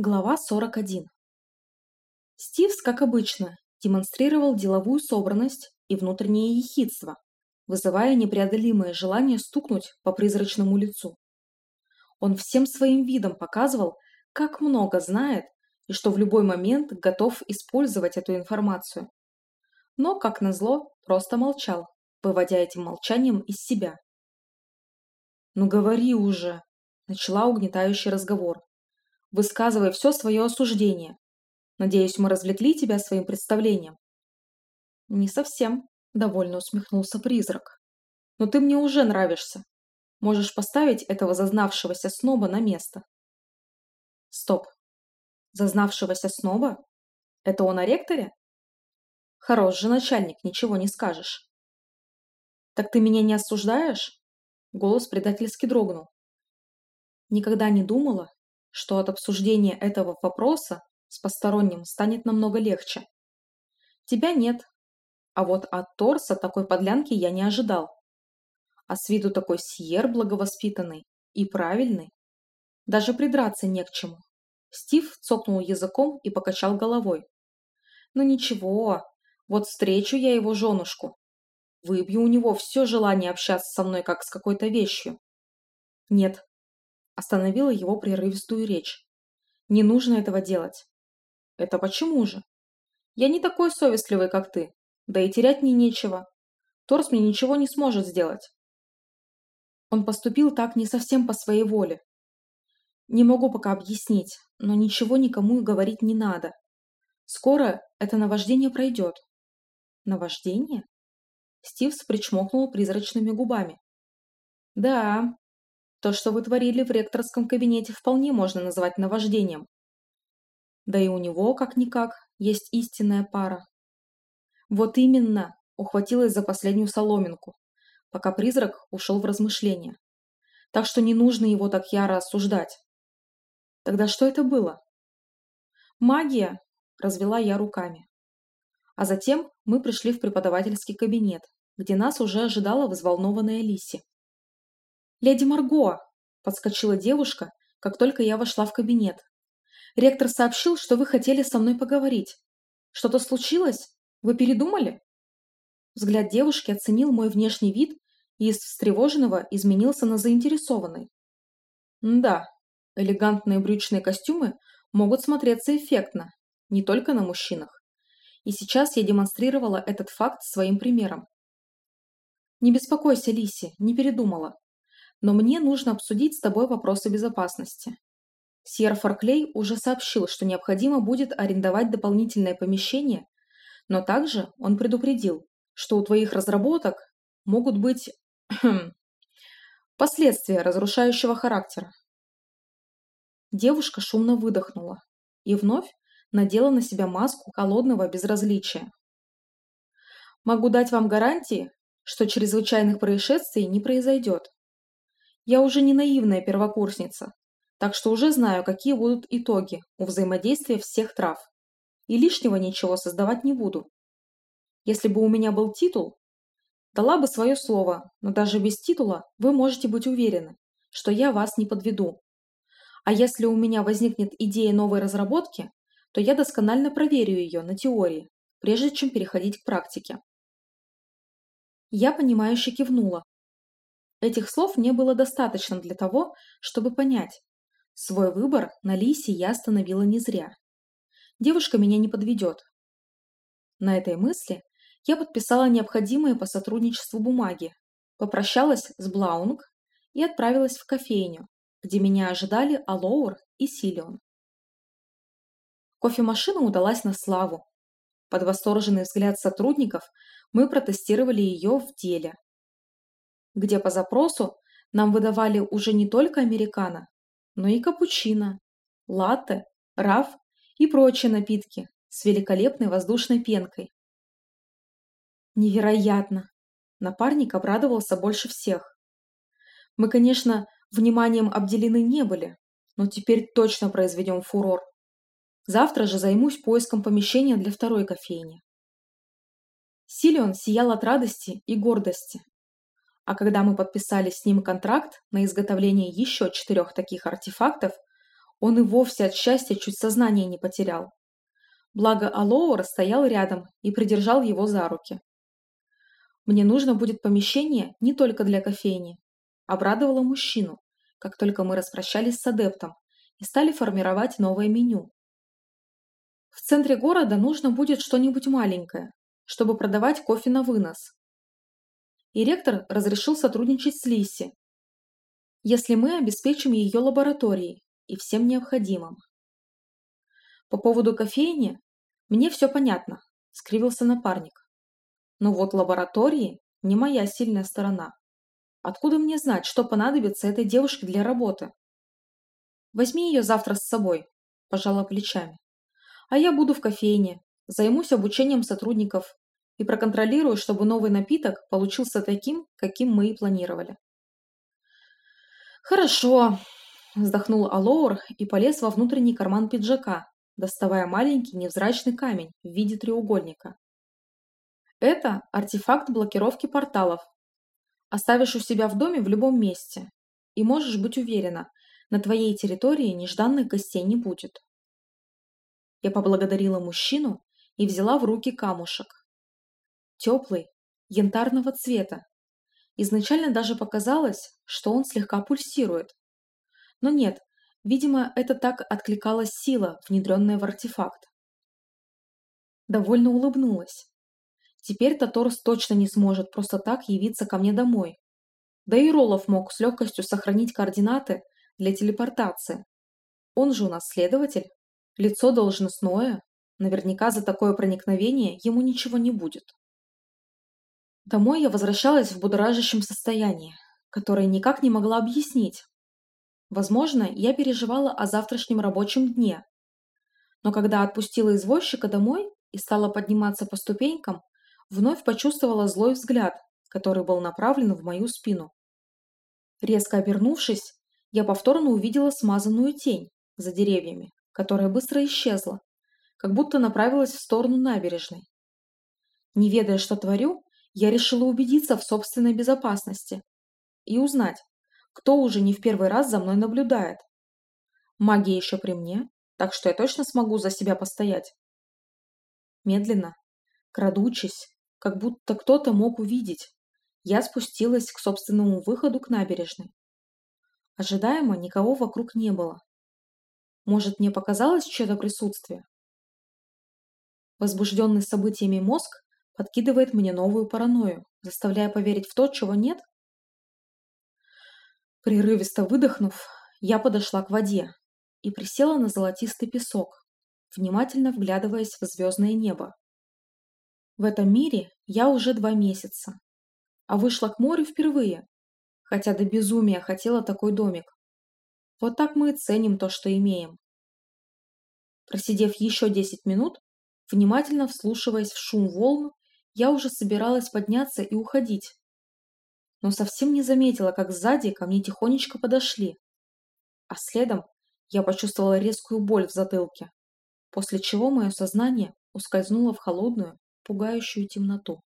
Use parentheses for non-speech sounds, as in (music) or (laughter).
Глава 41. Стивс, как обычно, демонстрировал деловую собранность и внутреннее ехидство, вызывая непреодолимое желание стукнуть по призрачному лицу. Он всем своим видом показывал, как много знает и что в любой момент готов использовать эту информацию. Но, как назло, просто молчал, выводя этим молчанием из себя. «Ну говори уже!» – начала угнетающий разговор. Высказывай все свое осуждение. Надеюсь, мы развлекли тебя своим представлением. Не совсем, довольно усмехнулся призрак. Но ты мне уже нравишься. Можешь поставить этого зазнавшегося сноба на место. Стоп. Зазнавшегося сноба? Это он о ректоре? Хорош же начальник, ничего не скажешь. Так ты меня не осуждаешь? Голос предательски дрогнул. Никогда не думала, что от обсуждения этого вопроса с посторонним станет намного легче. Тебя нет, а вот от Торса такой подлянки я не ожидал. А с виду такой Сьер благовоспитанный и правильный. Даже придраться не к чему. Стив цокнул языком и покачал головой. Ну ничего, вот встречу я его женушку. Выбью у него все желание общаться со мной, как с какой-то вещью. Нет, остановила его прерывистую речь. Не нужно этого делать. Это почему же? Я не такой совестливый, как ты. Да и терять мне нечего. Торс мне ничего не сможет сделать. Он поступил так не совсем по своей воле. Не могу пока объяснить, но ничего никому говорить не надо. Скоро это наваждение пройдет. Наваждение? Стивс причмокнул призрачными губами. Да, то, что вы творили в ректорском кабинете, вполне можно назвать наваждением. Да и у него, как-никак, есть истинная пара. Вот именно, ухватилась за последнюю соломинку, пока призрак ушел в размышления. Так что не нужно его так яро осуждать. Тогда что это было? Магия, развела я руками. А затем мы пришли в преподавательский кабинет, где нас уже ожидала взволнованная Лиси. «Леди Марго!» – подскочила девушка, как только я вошла в кабинет. «Ректор сообщил, что вы хотели со мной поговорить. Что-то случилось? Вы передумали?» Взгляд девушки оценил мой внешний вид и из встревоженного изменился на заинтересованный. «Да, элегантные брючные костюмы могут смотреться эффектно, не только на мужчинах. И сейчас я демонстрировала этот факт своим примером. «Не беспокойся, Лиси, не передумала но мне нужно обсудить с тобой вопросы безопасности. Сьер Фарклей уже сообщил, что необходимо будет арендовать дополнительное помещение, но также он предупредил, что у твоих разработок могут быть (clears throat) последствия разрушающего характера. Девушка шумно выдохнула и вновь надела на себя маску холодного безразличия. Могу дать вам гарантии, что чрезвычайных происшествий не произойдет. Я уже не наивная первокурсница, так что уже знаю, какие будут итоги у взаимодействия всех трав. И лишнего ничего создавать не буду. Если бы у меня был титул, дала бы свое слово, но даже без титула вы можете быть уверены, что я вас не подведу. А если у меня возникнет идея новой разработки, то я досконально проверю ее на теории, прежде чем переходить к практике. Я понимающе кивнула, Этих слов мне было достаточно для того, чтобы понять. Свой выбор на Лисе я остановила не зря. Девушка меня не подведет. На этой мысли я подписала необходимые по сотрудничеству бумаги, попрощалась с Блаунг и отправилась в кофейню, где меня ожидали Алоур и Силион. Кофемашина удалась на славу. Под восторженный взгляд сотрудников мы протестировали ее в деле – где по запросу нам выдавали уже не только американо, но и капучино, латте, раф и прочие напитки с великолепной воздушной пенкой. Невероятно! Напарник обрадовался больше всех. Мы, конечно, вниманием обделены не были, но теперь точно произведем фурор. Завтра же займусь поиском помещения для второй кофейни. Силион сиял от радости и гордости. А когда мы подписали с ним контракт на изготовление еще четырех таких артефактов, Он и вовсе от счастья чуть сознание не потерял. Благо Алоуэр стоял рядом и придержал его за руки. Мне нужно будет помещение не только для кофейни. Обрадовала мужчину, как только мы распрощались с адептом и стали формировать новое меню. В центре города нужно будет что-нибудь маленькое, чтобы продавать кофе на вынос. И ректор разрешил сотрудничать с Лиси, если мы обеспечим ее лабораторией и всем необходимым. По поводу кофейни мне все понятно, скривился напарник. Но вот лаборатории не моя сильная сторона. Откуда мне знать, что понадобится этой девушке для работы? Возьми ее завтра с собой, пожала плечами. А я буду в кофейне, займусь обучением сотрудников и проконтролирую, чтобы новый напиток получился таким, каким мы и планировали. «Хорошо», – вздохнул Алоур и полез во внутренний карман пиджака, доставая маленький невзрачный камень в виде треугольника. Это артефакт блокировки порталов. Оставишь у себя в доме в любом месте. И можешь быть уверена, на твоей территории нежданных гостей не будет. Я поблагодарила мужчину и взяла в руки камушек. Теплый, янтарного цвета. Изначально даже показалось, что он слегка пульсирует. Но нет, видимо, это так откликалась сила, внедренная в артефакт. Довольно улыбнулась. Теперь Таторс точно не сможет просто так явиться ко мне домой. Да и Ролов мог с легкостью сохранить координаты для телепортации. Он же у нас следователь, лицо должностное, наверняка за такое проникновение ему ничего не будет. Домой я возвращалась в будоражащем состоянии, которое никак не могла объяснить. Возможно, я переживала о завтрашнем рабочем дне. Но когда отпустила извозчика домой и стала подниматься по ступенькам, вновь почувствовала злой взгляд, который был направлен в мою спину. Резко обернувшись, я повторно увидела смазанную тень за деревьями, которая быстро исчезла, как будто направилась в сторону набережной. Не ведая, что творю, я решила убедиться в собственной безопасности и узнать, кто уже не в первый раз за мной наблюдает. Магия еще при мне, так что я точно смогу за себя постоять. Медленно, крадучись, как будто кто-то мог увидеть. Я спустилась к собственному выходу к набережной. Ожидаемо никого вокруг не было. Может, мне показалось чье-то присутствие? Возбужденный событиями мозг подкидывает мне новую паранойю, заставляя поверить в то, чего нет? Прерывисто выдохнув, я подошла к воде и присела на золотистый песок, внимательно вглядываясь в звездное небо. В этом мире я уже два месяца, а вышла к морю впервые, хотя до безумия хотела такой домик. Вот так мы и ценим то, что имеем. Просидев еще десять минут, внимательно вслушиваясь в шум волн, я уже собиралась подняться и уходить. Но совсем не заметила, как сзади ко мне тихонечко подошли. А следом я почувствовала резкую боль в затылке, после чего мое сознание ускользнуло в холодную, пугающую темноту.